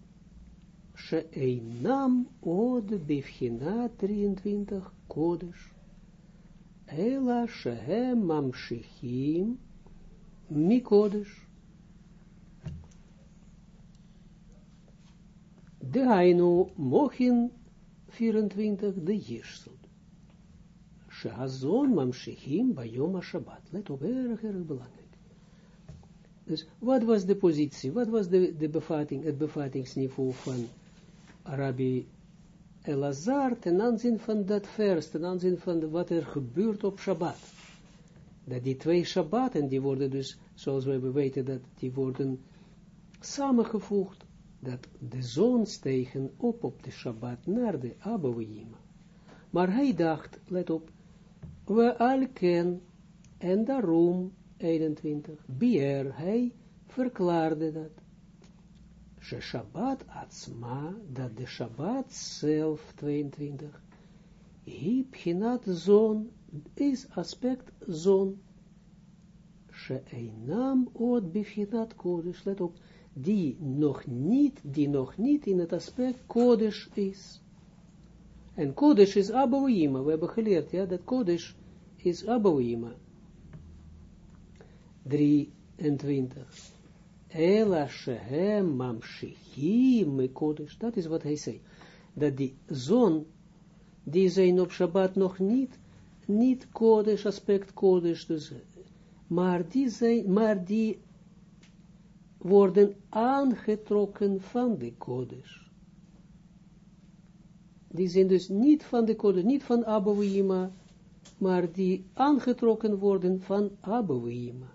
Sheeinam od bevchinat 23, Kodesh. Ela shehem mamshichim, Mikodesh. de Hainu mochin 24 de Jirsut. Shehazon mamshechim bayom Shabbat. Let op, erg, erg belangrijk. Dus wat was de positie, wat was de, de bevatting, het bevattingsniveau van Rabbi Elazar ten aanzien van dat vers, ten aanzien van wat er gebeurt op Shabbat. Dat die twee Shabbaten, die worden dus, zoals we weten, dat die worden samengevoegd, dat de zon stegen op op de Shabbat naar de Abouima. Maar hij dacht, let op, we al ken, en daarom, 21, Bier, hij verklaarde dat. She Shabbat atzma, dat de Shabbat zelf, 22, Hipchinat zon, is aspect zon. She einam od bifchinat kodesh, let op, die nog niet, die nog niet in het aspect kodesh is. En kodesh is abouima, we hebben geleerd, ja, dat kodesh is abouima. 23. Ela shehem mamshichim kodesh, dat is wat hij zei. Dat die zon, die zijn op Shabbat nog niet, niet kodesh, aspect kodesh, dus, maar die zijn, maar die worden aangetrokken van de kodesh. Die zijn dus niet van de kodesh, niet van Abouima, maar die aangetrokken worden van Abouima.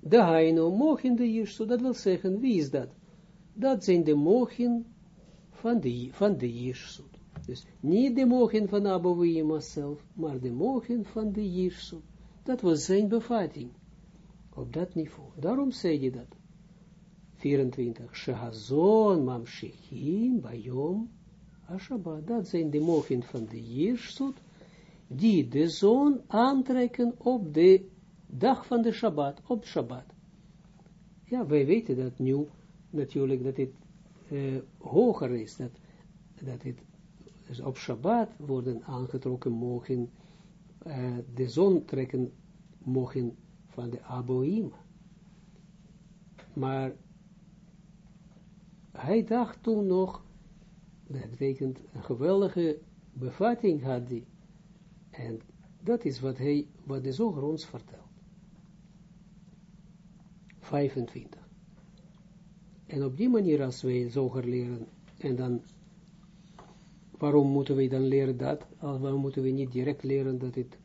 De Haino, mogen de Jirsut, dat wil zeggen, wie is dat? Dat zijn de mogen van de, van de. Dus niet de mogen van Abouima zelf, maar de mogen van de Jirsut. Dat was zijn bevatting op dat niveau. Daarom zei je dat. 24. Shehazon mamshechim bayom Shabbat. Dat zijn de mogen van de Jirsut, die de zon aantrekken op de dag van de Shabbat, op Shabbat. Ja, wij weten dat nu, natuurlijk, dat het uh, hoger is, dat, dat het dus op Shabbat worden aangetrokken mogen, uh, de zon trekken mogen van de Aboim. Maar hij dacht toen nog, dat betekent een geweldige bevatting had hij. En dat is wat hij, wat de zoger ons vertelt. 25. En op die manier als wij zoger leren, en dan, waarom moeten wij dan leren dat? Waarom moeten we niet direct leren dat het,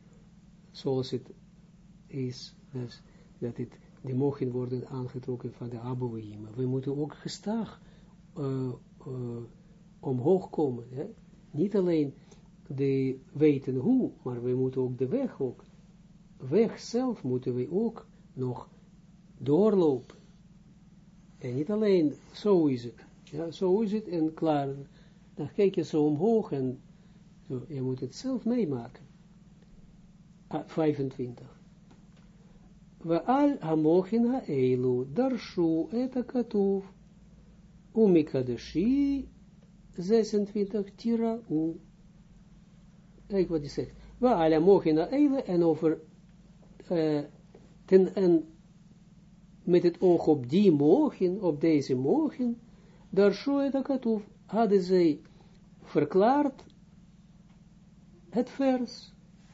zoals het is, dus, dat het, die mogen worden aangetrokken van de Abouhima. We moeten ook gestaag uh, uh, omhoog komen. Hè? Niet alleen de weten hoe, maar we moeten ook de weg ook. Weg zelf moeten we ook nog doorlopen. En niet alleen, zo is het. Ja, zo is het en klaar. Dan kijk je zo omhoog en zo, je moet het zelf meemaken. Ah, 25. We al hamochin ha'elu darshu et akatuv umikadeshi 26 tira u. Kijk wat hij zegt. We al hamochin ha'elu en over uh, ten, en met het oog op die mogen, op deze mogen, daar shoet akatuf, hadden zij verklaard het vers.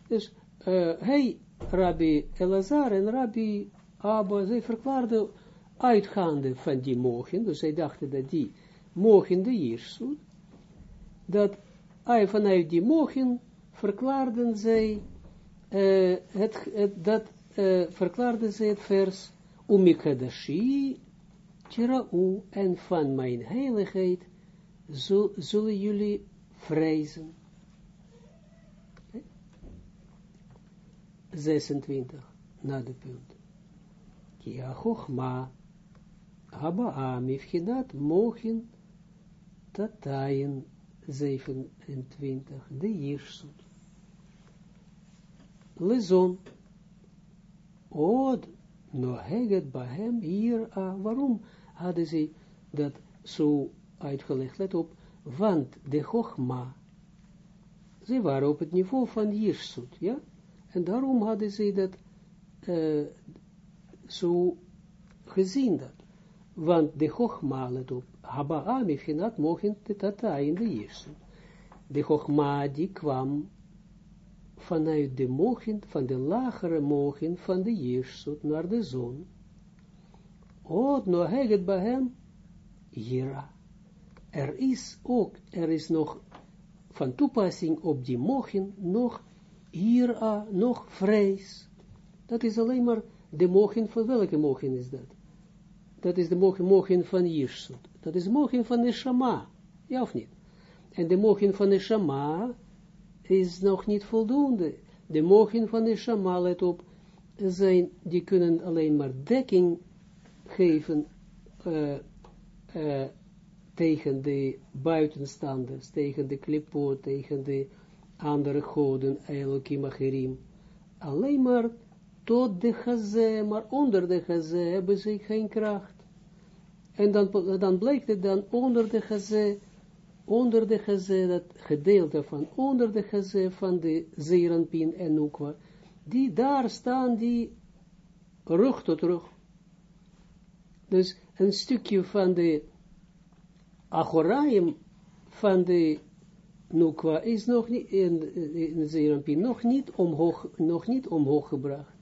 Dus uh, hij, Rabbi Elazar en Rabbi Abba, zij verklaarden uitgaande van die mogen, dus zij dachten dat die mogen de Jirsut, dat vanuit die mogen verklaarden zij uh, het, dat uh, verklaarden zij het vers Umikadashi, tira'u, en van mijn heiligheid zullen jullie vrezen. 26, na de punt. Kia chochma, haba'a mifchinat mochen, tatayen, 27, de jirsut. Lezon, od, noheget bahem hier, waarom hadden ze dat zo uitgelegd, let op, want de Chogma, ze waren op het niveau van Jirsut, ja, en daarom hadden ze dat uh, zo gezien dat, want de Chogma, let op, Haba'a, Mifhinat, mogen de Tata in de Jirsut. De Chogma, die kwam vanuit de mogen, van de lagere mogen van de Jirsut naar de zon. Od no heget bij hem, Jira. Er is ook, er is nog van toepassing op die mogen, nog Jira, nog vrees. Dat is alleen maar de mogen van welke mogen is dat? Dat is de mogen, van Jirsut. Dat is mogen van de Shama. Ja of niet? En de mogen van de Shama is nog niet voldoende. De mogen van de Shama, let op, zijn, die kunnen alleen maar dekking geven uh, uh, tegen de buitenstanders, tegen de klipo, tegen de andere goden, Elohim Acherim. Alleen maar tot de gazé, maar onder de gazé hebben ze geen kracht. En dan, dan blijkt het dan onder de gazé, onder de gazé, dat gedeelte van onder de gazé van de Zeranpin en Nukwa, die daar staan, die rug tot rug. Dus een stukje van de Achoraim van de Nukwa is nog niet, in, in nog niet omhoog, nog niet omhoog gebracht.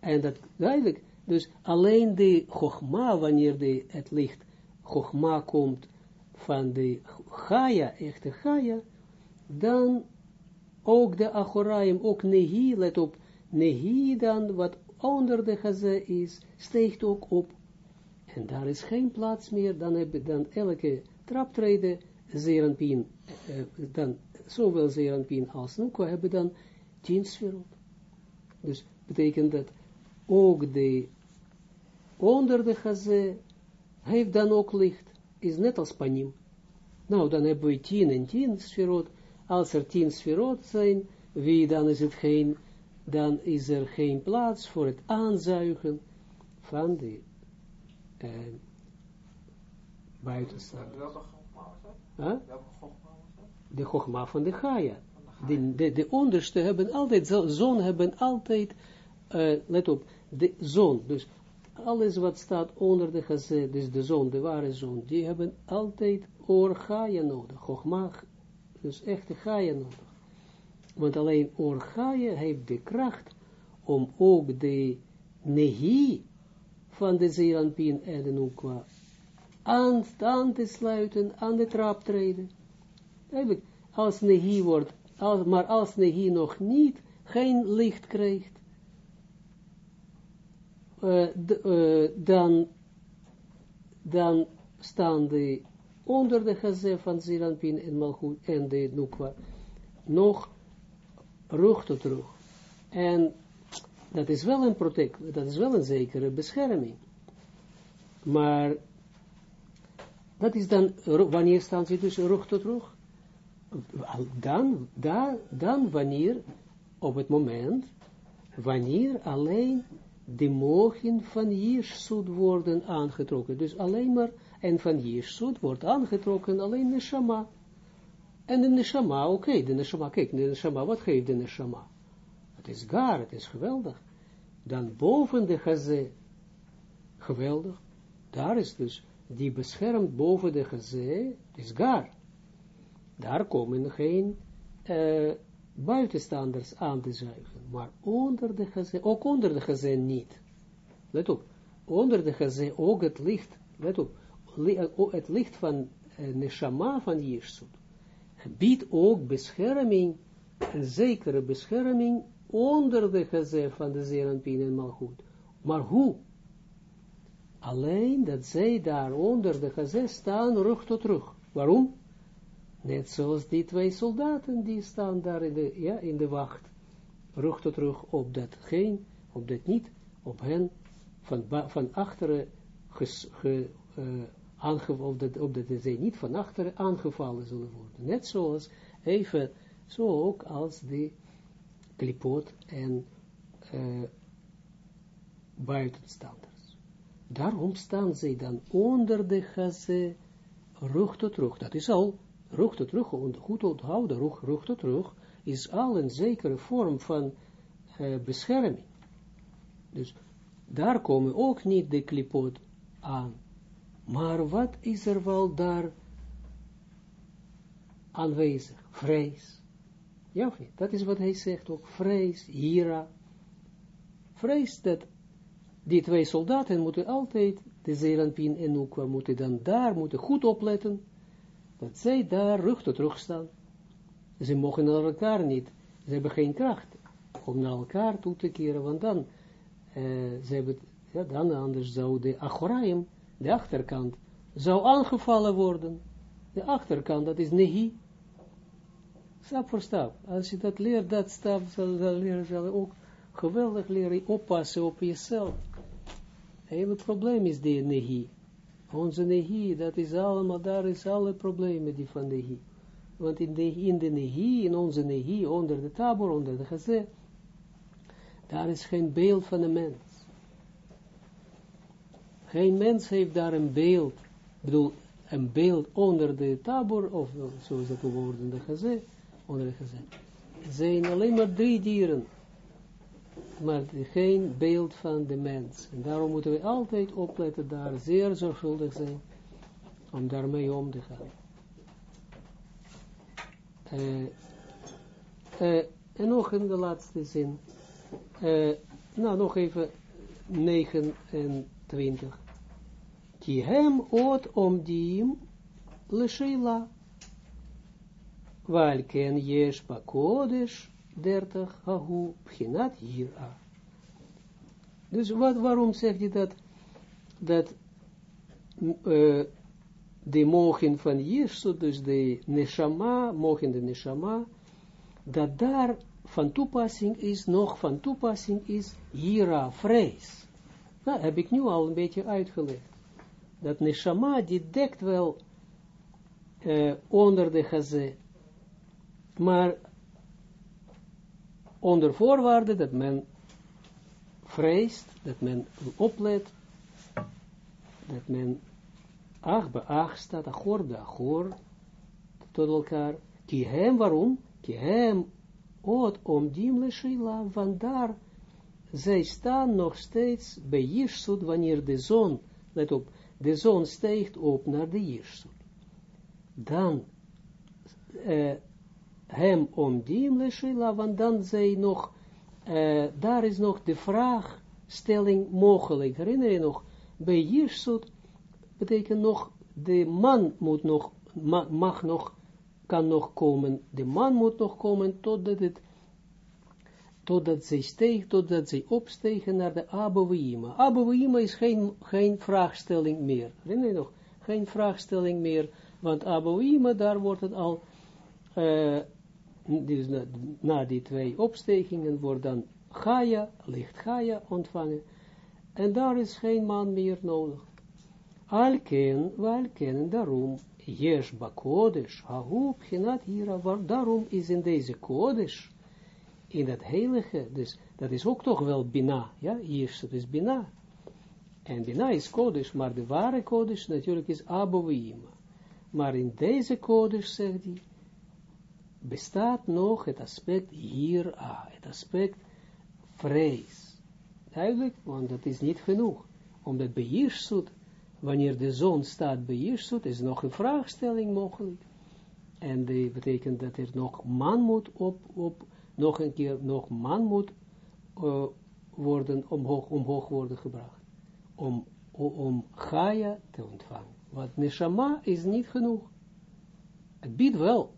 En dat duidelijk, dus alleen de Chogma, wanneer de, het licht Chogma komt van de Gaia, echte Gaia, dan ook de Achoraim, ook Nehi, let op, Nehi dan, wat onder de Gaze is, steekt ook op. En daar is geen plaats meer, dan heb je dan elke traptreden, Zeranpien, eh, dan zowel Zeranpien als Nukwa hebben dan tien sferot. Dus betekent dat ook de onder de gazé heeft dan ook licht, is net als panim. Nou, dan hebben we tien en tien sferot. Als er tien sferot zijn, wie dan is het dan is er geen plaats voor het aanzuigen van de buitenstaanders. Welke huh? De chogma van de Gaia. De, de, de onderste hebben altijd, zon hebben altijd, uh, let op, de zon, dus alles wat staat onder de gezet, dus de zon, de ware zon, die hebben altijd oor nodig, Chogma, dus echte Gaia nodig. Want alleen oor heeft de kracht om ook de nehi van de Zeranpien en de Nukwa aan, aan te sluiten, aan de trap treden. Als nehi wordt, als, maar als nehi nog niet geen licht krijgt, uh, uh, dan, dan staan de onder de gazé van Ziranpin en Malchut en de Nukwa nog rug tot. En dat is wel een protect, dat is wel een zekere bescherming. Maar dat is dan, wanneer staan ze dus rug tot? Dan, dan, dan wanneer, op het moment, wanneer alleen de mogen van Jirsut worden aangetrokken. Dus alleen maar, en van Jirsut wordt aangetrokken alleen de Shama. En de Neshama, oké, de Neshama, kijk, de Neshama, wat geeft de Neshama? Het is gar, het is geweldig. Dan boven de Gazé, geweldig, daar is dus, die beschermt boven de Gazé, is gar. Daar komen geen uh, buitenstanders aan te zuigen, maar onder de gezin, ook onder de gezin niet. Let op, onder de gezin ook het licht, let op, het licht van uh, Neshama van Jirsut, biedt ook bescherming, een zekere bescherming, onder de gezin van de Zeranpien en Malchut. Maar hoe? Alleen dat zij daar onder de gezin staan, rug tot rug. Waarom? Net zoals die twee soldaten die staan daar in de, ja, in de wacht, rug tot rug, op dat geen, op dat niet, op hen van, van achteren ge, uh, aangevallen, dat, op dat zij niet van achteren aangevallen zullen worden. Net zoals, even, zo ook als de klipot en uh, buitenstanders. Daarom staan zij dan onder de gazé, rug tot rug. Dat is al rug tot rug, goed onthouden, rug, rug tot rug, is al een zekere vorm van uh, bescherming. Dus daar komen ook niet de klipot aan. Maar wat is er wel daar aanwezig? Vrees. Ja of niet? Dat is wat hij zegt ook. Vrees, hira. Vrees dat die twee soldaten moeten altijd, de Zeelandpien en Nukwa, moeten dan daar, moeten goed opletten, dat zij daar rug tot rug staan. Ze mogen naar elkaar niet, ze hebben geen kracht om naar elkaar toe te keren, want dan, uh, ze hebben, ja, dan anders zou de Achoraim, de achterkant, zou aangevallen worden. De achterkant, dat is Nehi. Stap voor stap. Als je dat leert, dat stap, zal, leren, zal je ook geweldig leren oppassen op jezelf. Het probleem is die Nehi. Onze Nehi, dat is allemaal, daar is alle problemen die van Nehi. Want in de, in de Nehi, in onze Nehi, onder de tabor, onder de gezet, daar is geen beeld van een mens. Geen mens heeft daar een beeld, ik bedoel, een beeld onder de tabor, of zoals dat worden de gezet, onder de. Het zijn alleen maar drie dieren, maar geen beeld van de mens. En daarom moeten we altijd opletten, daar zeer zorgvuldig zijn, om daarmee om te gaan. Uh, uh, en nog in de laatste zin, uh, nou, nog even 29. Ki hem oot om diem leshila. Walken yesh kodesh 30 hahu pchinat hira. Dus wat, waarom zegt hij dat, dat de mogen van Jesu, dus de neshama, mogen de neshama, dat daar van toepassing is, nog van toepassing is, hira, vrees. Nou, heb ik nu al een beetje uitgelegd. Dat neshama, die dekt wel uh, onder de gazé, maar onder voorwaarde dat men vreest, dat men oplet, dat men ach bij ach staat, achor bij achor, tot elkaar, ki hem, waarom? Ki hem Ot om dimle shila, vandaar zij staan nog steeds bij Jirsut, wanneer de zon, let op, de zon steekt op naar de Jirsut. Dan, uh, hem om dimle shila, want dan zij nog, uh, daar is nog de vraagstelling mogelijk. Herinner je nog, bij Jirsut betekent nog, de man moet nog, mag nog kan nog komen, de man moet nog komen, totdat het, totdat zij steeg, totdat zij opstegen naar de Abouima. Abouima is geen, geen vraagstelling meer. Herinner je nog? Geen vraagstelling meer, want Abouima, daar wordt het al, uh, dus na, na, die twee opstegingen wordt dan Gaia, licht Gaia ontvangen, en daar is geen man meer nodig. Alken, welken, en daarom Yesh bakodesh, hahu pchinat hira, daarom is in deze kodesh, in dat heilige, dus dat is ook toch wel bina, ja, dat is bina. En bina is kodesh, maar de ware kodesh natuurlijk is abovima. Maar in deze kodesh, zegt hij, bestaat nog het aspect hier, ah, het aspect vrees. Duidelijk, want dat is niet genoeg. Omdat bij Jirsut wanneer de zon staat bij Jirsut, is nog een vraagstelling mogelijk. En dat betekent dat er nog man moet op, op nog een keer, nog man moet uh, worden, omhoog, omhoog worden gebracht. Om, om Gaia te ontvangen. Want Neshama is niet genoeg. Het biedt wel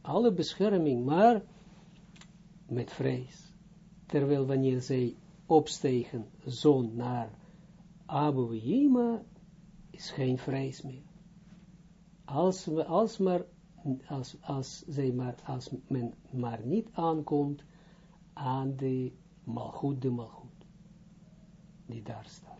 alle bescherming, maar met vrees. Terwijl wanneer zij opstegen, zon naar Abu Yima, is geen vrees meer. Als, we, als, maar, als, als, zij maar, als men maar niet aankomt aan de malgoed, de malgoed, die daar staat.